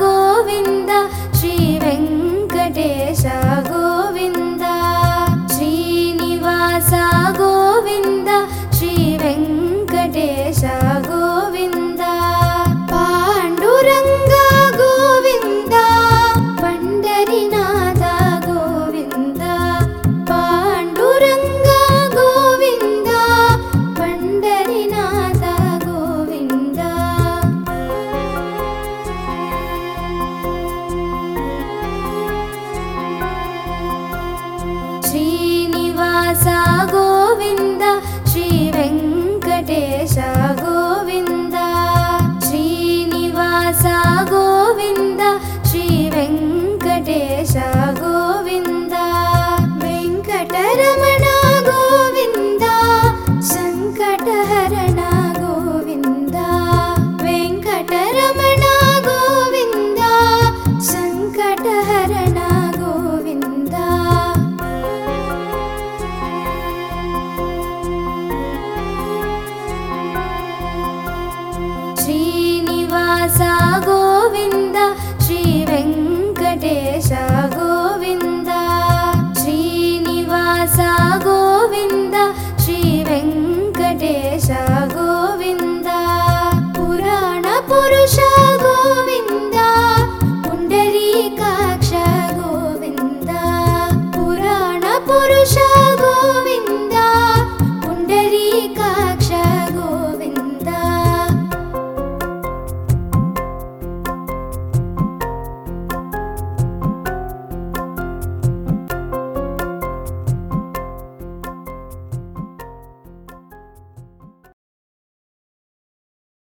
गोविन्द श्रीवेङ्कटेश गोविन्द श्रीनिवास गोविन्द श्रीवेङ्कटेश सा गोविन्द श्रीवेङ्कटेश गोविन्द श्रीनिवास गो गोविन्द श्री वेङ्कटेश गोविन्द श्रीनिवास गो